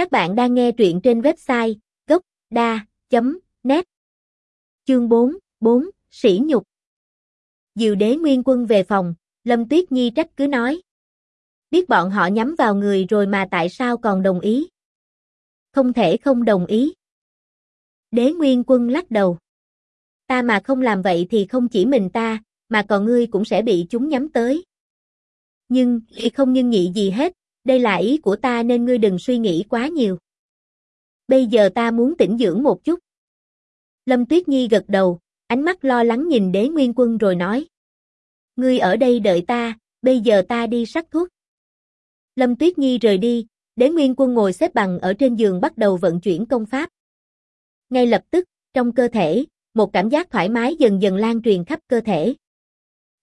Các bạn đang nghe truyện trên website gốc.da.net Chương 4, 4, Sỉ nhục diều đế nguyên quân về phòng, Lâm Tuyết Nhi trách cứ nói. Biết bọn họ nhắm vào người rồi mà tại sao còn đồng ý? Không thể không đồng ý. Đế nguyên quân lắc đầu. Ta mà không làm vậy thì không chỉ mình ta, mà còn ngươi cũng sẽ bị chúng nhắm tới. Nhưng, không nhưng nhị gì hết, đây là ý của ta nên ngươi đừng suy nghĩ quá nhiều. Bây giờ ta muốn tĩnh dưỡng một chút. Lâm Tuyết Nhi gật đầu, ánh mắt lo lắng nhìn đế nguyên quân rồi nói. Ngươi ở đây đợi ta, bây giờ ta đi sắc thuốc. Lâm Tuyết Nhi rời đi, đế nguyên quân ngồi xếp bằng ở trên giường bắt đầu vận chuyển công pháp. Ngay lập tức, trong cơ thể, một cảm giác thoải mái dần dần lan truyền khắp cơ thể.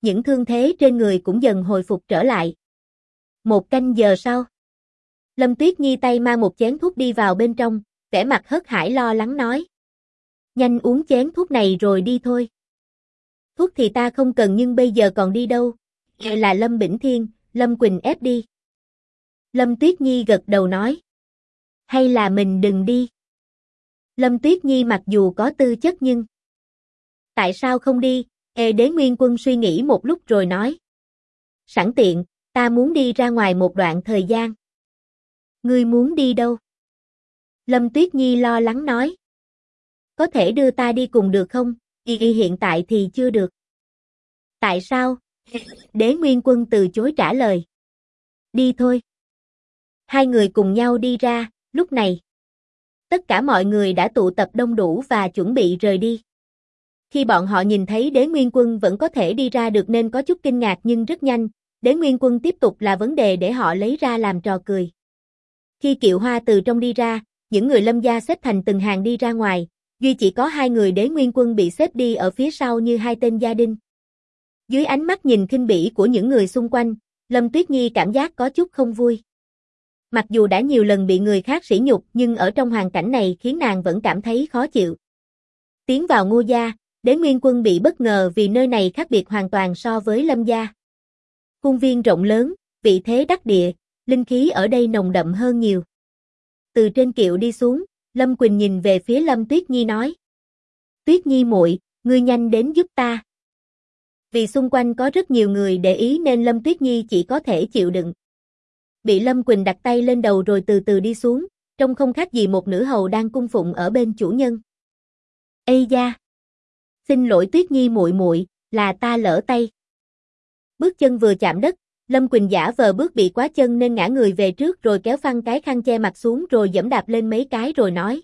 Những thương thế trên người cũng dần hồi phục trở lại. Một canh giờ sau, Lâm Tuyết Nhi tay mang một chén thuốc đi vào bên trong, vẻ mặt hớt hải lo lắng nói. Nhanh uống chén thuốc này rồi đi thôi. Thuốc thì ta không cần nhưng bây giờ còn đi đâu, là Lâm Bỉnh Thiên, Lâm Quỳnh ép đi. Lâm Tuyết Nhi gật đầu nói. Hay là mình đừng đi. Lâm Tuyết Nhi mặc dù có tư chất nhưng... Tại sao không đi? Ê đế nguyên quân suy nghĩ một lúc rồi nói. Sẵn tiện, ta muốn đi ra ngoài một đoạn thời gian. Ngươi muốn đi đâu? Lâm Tuyết Nhi lo lắng nói. Có thể đưa ta đi cùng được không? Y y hiện tại thì chưa được. Tại sao? Đế Nguyên Quân từ chối trả lời. Đi thôi. Hai người cùng nhau đi ra, lúc này. Tất cả mọi người đã tụ tập đông đủ và chuẩn bị rời đi. Khi bọn họ nhìn thấy đế nguyên quân vẫn có thể đi ra được nên có chút kinh ngạc nhưng rất nhanh, đế nguyên quân tiếp tục là vấn đề để họ lấy ra làm trò cười. Khi kiệu hoa từ trong đi ra, những người lâm gia xếp thành từng hàng đi ra ngoài, duy chỉ có hai người đế nguyên quân bị xếp đi ở phía sau như hai tên gia đình. Dưới ánh mắt nhìn kinh bỉ của những người xung quanh, Lâm Tuyết Nhi cảm giác có chút không vui. Mặc dù đã nhiều lần bị người khác sỉ nhục nhưng ở trong hoàn cảnh này khiến nàng vẫn cảm thấy khó chịu. Tiến vào ngô gia, đế nguyên quân bị bất ngờ vì nơi này khác biệt hoàn toàn so với lâm gia. Khuôn viên rộng lớn, vị thế đắc địa, linh khí ở đây nồng đậm hơn nhiều. Từ trên kiệu đi xuống, Lâm Quỳnh nhìn về phía Lâm Tuyết Nhi nói. Tuyết Nhi muội, ngươi nhanh đến giúp ta. Vì xung quanh có rất nhiều người để ý nên Lâm Tuyết Nhi chỉ có thể chịu đựng. Bị Lâm Quỳnh đặt tay lên đầu rồi từ từ đi xuống, trông không khác gì một nữ hầu đang cung phụng ở bên chủ nhân. Ây da! Xin lỗi Tuyết Nhi muội muội, là ta lỡ tay. Bước chân vừa chạm đất, Lâm Quỳnh giả vờ bước bị quá chân nên ngã người về trước rồi kéo phăng cái khăn che mặt xuống rồi dẫm đạp lên mấy cái rồi nói.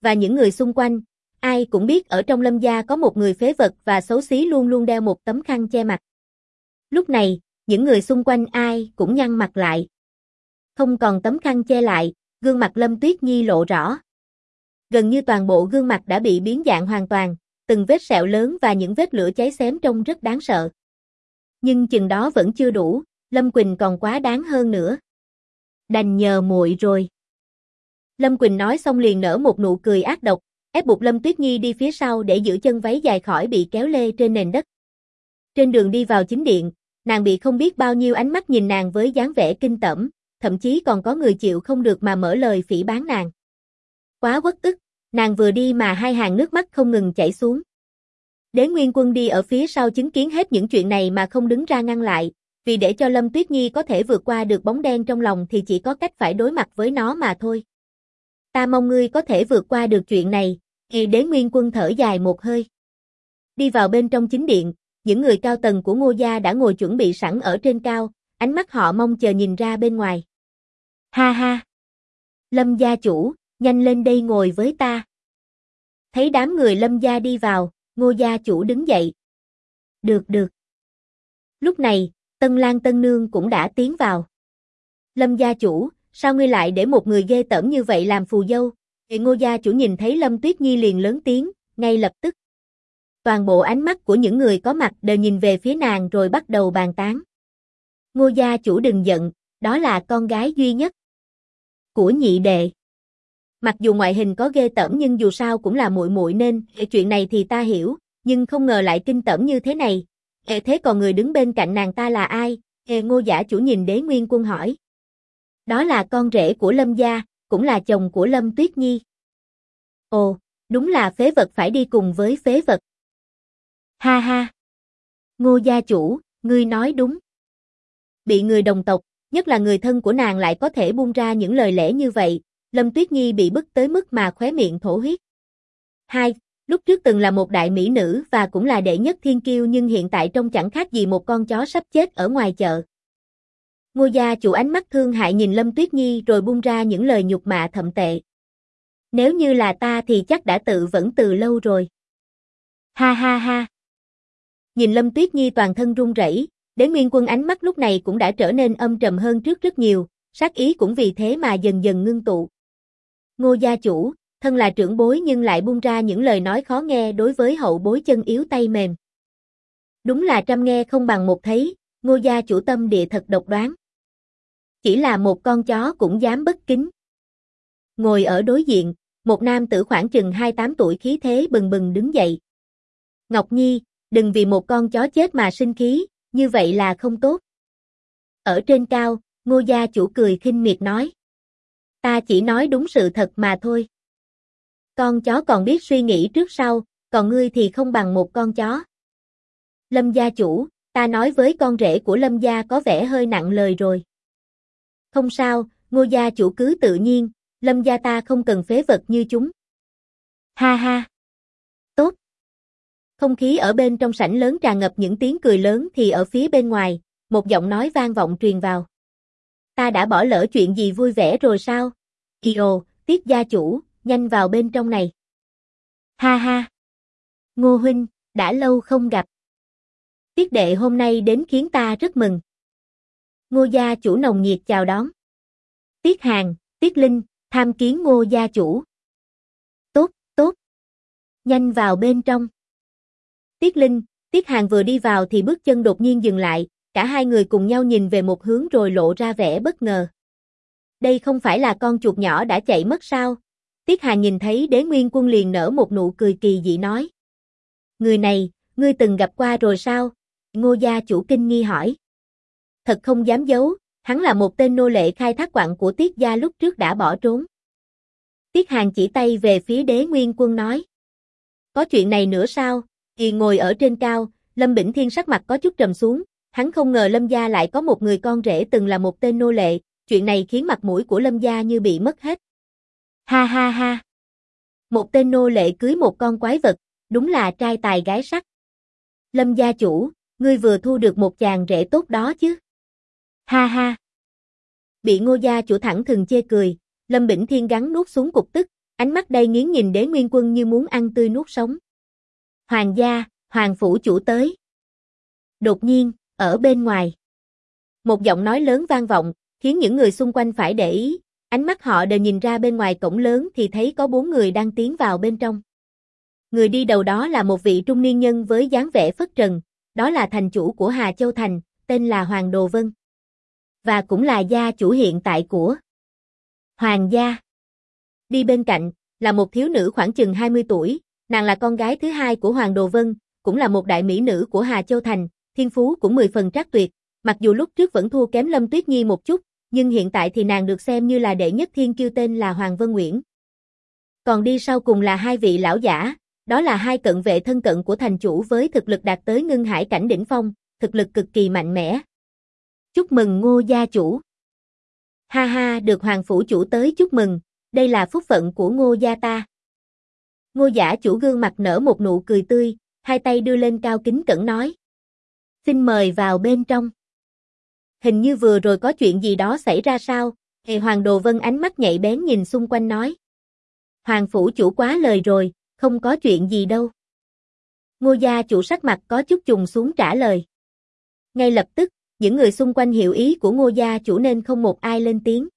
Và những người xung quanh, ai cũng biết ở trong lâm gia có một người phế vật và xấu xí luôn luôn đeo một tấm khăn che mặt. Lúc này, những người xung quanh ai cũng nhăn mặt lại. Không còn tấm khăn che lại, gương mặt Lâm Tuyết Nhi lộ rõ. Gần như toàn bộ gương mặt đã bị biến dạng hoàn toàn, từng vết sẹo lớn và những vết lửa cháy xém trông rất đáng sợ. Nhưng chừng đó vẫn chưa đủ, Lâm Quỳnh còn quá đáng hơn nữa. Đành nhờ muội rồi. Lâm Quỳnh nói xong liền nở một nụ cười ác độc, ép buộc Lâm Tuyết Nhi đi phía sau để giữ chân váy dài khỏi bị kéo lê trên nền đất. Trên đường đi vào chính điện, nàng bị không biết bao nhiêu ánh mắt nhìn nàng với dáng vẻ kinh tởm, thậm chí còn có người chịu không được mà mở lời phỉ bán nàng. Quá quất ức, nàng vừa đi mà hai hàng nước mắt không ngừng chảy xuống. Đế Nguyên Quân đi ở phía sau chứng kiến hết những chuyện này mà không đứng ra ngăn lại, vì để cho Lâm Tuyết Nhi có thể vượt qua được bóng đen trong lòng thì chỉ có cách phải đối mặt với nó mà thôi. Ta mong ngươi có thể vượt qua được chuyện này, kỳ đế nguyên quân thở dài một hơi. Đi vào bên trong chính điện, những người cao tầng của ngô gia đã ngồi chuẩn bị sẵn ở trên cao, ánh mắt họ mong chờ nhìn ra bên ngoài. Ha ha! Lâm gia chủ, nhanh lên đây ngồi với ta. Thấy đám người lâm gia đi vào, ngô gia chủ đứng dậy. Được được. Lúc này, Tân Lan Tân Nương cũng đã tiến vào. Lâm gia chủ, sao ngươi lại để một người ghê tởm như vậy làm phù dâu? Thì ngô gia chủ nhìn thấy Lâm Tuyết Nhi liền lớn tiếng, ngay lập tức. Toàn bộ ánh mắt của những người có mặt đều nhìn về phía nàng rồi bắt đầu bàn tán. Ngô gia chủ đừng giận, đó là con gái duy nhất của nhị đệ. Mặc dù ngoại hình có ghê tởm nhưng dù sao cũng là muội muội nên, chuyện này thì ta hiểu, nhưng không ngờ lại kinh tởm như thế này. Ê thế còn người đứng bên cạnh nàng ta là ai? Ê ngô giả chủ nhìn đế nguyên quân hỏi. Đó là con rể của lâm gia, cũng là chồng của Lâm Tuyết Nhi. Ồ, đúng là phế vật phải đi cùng với phế vật. Ha ha. Ngô gia chủ, ngươi nói đúng. Bị người đồng tộc, nhất là người thân của nàng lại có thể buông ra những lời lẽ như vậy, Lâm Tuyết Nhi bị bức tới mức mà khóe miệng thổ huyết. Hai, lúc trước từng là một đại mỹ nữ và cũng là đệ nhất thiên kiêu nhưng hiện tại trông chẳng khác gì một con chó sắp chết ở ngoài chợ. Ngô gia chủ ánh mắt thương hại nhìn Lâm Tuyết Nhi rồi buông ra những lời nhục mạ thậm tệ. Nếu như là ta thì chắc đã tự vẫn từ lâu rồi. Ha ha ha. Nhìn Lâm Tuyết Nhi toàn thân run rẩy, Đế Nguyên Quân ánh mắt lúc này cũng đã trở nên âm trầm hơn trước rất nhiều, sát ý cũng vì thế mà dần dần ngưng tụ. Ngô gia chủ, thân là trưởng bối nhưng lại buông ra những lời nói khó nghe đối với hậu bối chân yếu tay mềm. Đúng là trăm nghe không bằng một thấy, ngô gia chủ tâm địa thật độc đoán. Chỉ là một con chó cũng dám bất kính. Ngồi ở đối diện, một nam tử khoảng chừng 28 tuổi khí thế bừng bừng đứng dậy. Ngọc Nhi, đừng vì một con chó chết mà sinh khí, như vậy là không tốt. Ở trên cao, ngô gia chủ cười khinh miệt nói. Ta chỉ nói đúng sự thật mà thôi. Con chó còn biết suy nghĩ trước sau, còn ngươi thì không bằng một con chó. Lâm gia chủ, ta nói với con rể của Lâm gia có vẻ hơi nặng lời rồi. Không sao, ngô gia chủ cứ tự nhiên, Lâm gia ta không cần phế vật như chúng. Ha ha. Tốt. Không khí ở bên trong sảnh lớn tràn ngập những tiếng cười lớn thì ở phía bên ngoài, một giọng nói vang vọng truyền vào. Ta đã bỏ lỡ chuyện gì vui vẻ rồi sao? Io, tiết gia chủ, nhanh vào bên trong này. Ha ha. Ngô huynh, đã lâu không gặp. Tiết đệ hôm nay đến khiến ta rất mừng. Ngô gia chủ nồng nhiệt chào đón. Tiết Hàng, Tiết Linh, tham kiến ngô gia chủ. Tốt, tốt. Nhanh vào bên trong. Tiết Linh, Tiết Hàng vừa đi vào thì bước chân đột nhiên dừng lại, cả hai người cùng nhau nhìn về một hướng rồi lộ ra vẻ bất ngờ. Đây không phải là con chuột nhỏ đã chạy mất sao? Tiết hà nhìn thấy đế nguyên quân liền nở một nụ cười kỳ dị nói. Người này, ngươi từng gặp qua rồi sao? Ngô gia chủ kinh nghi hỏi. Thật không dám giấu, hắn là một tên nô lệ khai thác quặng của Tiết gia lúc trước đã bỏ trốn. Tiết Hàng chỉ tay về phía đế nguyên quân nói. Có chuyện này nữa sao? kỳ ngồi ở trên cao, Lâm Bỉnh Thiên sắc mặt có chút trầm xuống, hắn không ngờ Lâm gia lại có một người con rể từng là một tên nô lệ, chuyện này khiến mặt mũi của Lâm gia như bị mất hết. Ha ha ha. Một tên nô lệ cưới một con quái vật, đúng là trai tài gái sắc. Lâm gia chủ, ngươi vừa thu được một chàng rể tốt đó chứ. Ha ha. Bị ngô gia chủ thẳng thừng chê cười, Lâm Bỉnh Thiên gắn nuốt xuống cục tức, ánh mắt đầy nghiến nhìn đế nguyên quân như muốn ăn tươi nuốt sống. Hoàng gia, hoàng phủ chủ tới. Đột nhiên, ở bên ngoài. Một giọng nói lớn vang vọng, khiến những người xung quanh phải để ý, ánh mắt họ đều nhìn ra bên ngoài cổng lớn thì thấy có bốn người đang tiến vào bên trong. Người đi đầu đó là một vị trung niên nhân với dáng vẻ phất trần, đó là thành chủ của Hà Châu Thành, tên là Hoàng Đồ Vân. Và cũng là gia chủ hiện tại của Hoàng gia. Đi bên cạnh, là một thiếu nữ khoảng chừng 20 tuổi, nàng là con gái thứ hai của Hoàng Đồ Vân, cũng là một đại mỹ nữ của Hà Châu Thành, thiên phú cũng 10 phần trác tuyệt, mặc dù lúc trước vẫn thua kém Lâm Tuyết Nhi một chút, nhưng hiện tại thì nàng được xem như là đệ nhất thiên kiêu tên là Hoàng Vân Nguyễn. Còn đi sau cùng là hai vị lão giả, đó là hai cận vệ thân cận của thành chủ với thực lực đạt tới ngưng hải cảnh đỉnh phong, thực lực cực kỳ mạnh mẽ. Chúc mừng ngô gia chủ. Ha ha, được hoàng phủ chủ tới chúc mừng, đây là phúc phận của ngô gia ta. Ngô giả chủ gương mặt nở một nụ cười tươi, hai tay đưa lên cao kính cẩn nói. Xin mời vào bên trong. Hình như vừa rồi có chuyện gì đó xảy ra sao? Hề Hoàng Đồ Vân ánh mắt nhạy bén nhìn xung quanh nói. Hoàng phủ chủ quá lời rồi, không có chuyện gì đâu. Ngô gia chủ sắc mặt có chút trùng xuống trả lời. Ngay lập tức, những người xung quanh hiểu ý của ngô gia chủ nên không một ai lên tiếng.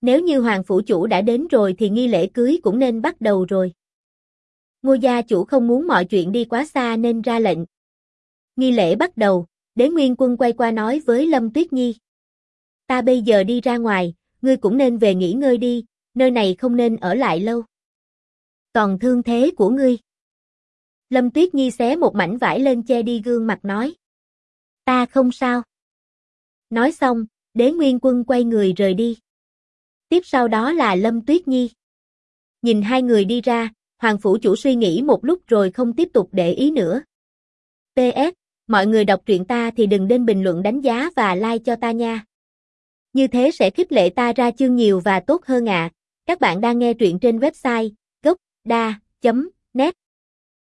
Nếu như hoàng phủ chủ đã đến rồi thì nghi lễ cưới cũng nên bắt đầu rồi. Ngô gia chủ không muốn mọi chuyện đi quá xa nên ra lệnh. Nghi lễ bắt đầu, đế nguyên quân quay qua nói với Lâm Tuyết Nhi. Ta bây giờ đi ra ngoài, ngươi cũng nên về nghỉ ngơi đi, nơi này không nên ở lại lâu. Còn thương thế của ngươi. Lâm Tuyết Nhi xé một mảnh vải lên che đi gương mặt nói. Ta không sao. Nói xong, đế nguyên quân quay người rời đi. Tiếp sau đó là Lâm Tuyết Nhi. Nhìn hai người đi ra, Hoàng Phủ Chủ suy nghĩ một lúc rồi không tiếp tục để ý nữa. PS, mọi người đọc truyện ta thì đừng nên bình luận đánh giá và like cho ta nha. Như thế sẽ khích lệ ta ra chương nhiều và tốt hơn ạ. À. Các bạn đang nghe truyện trên website gocda.net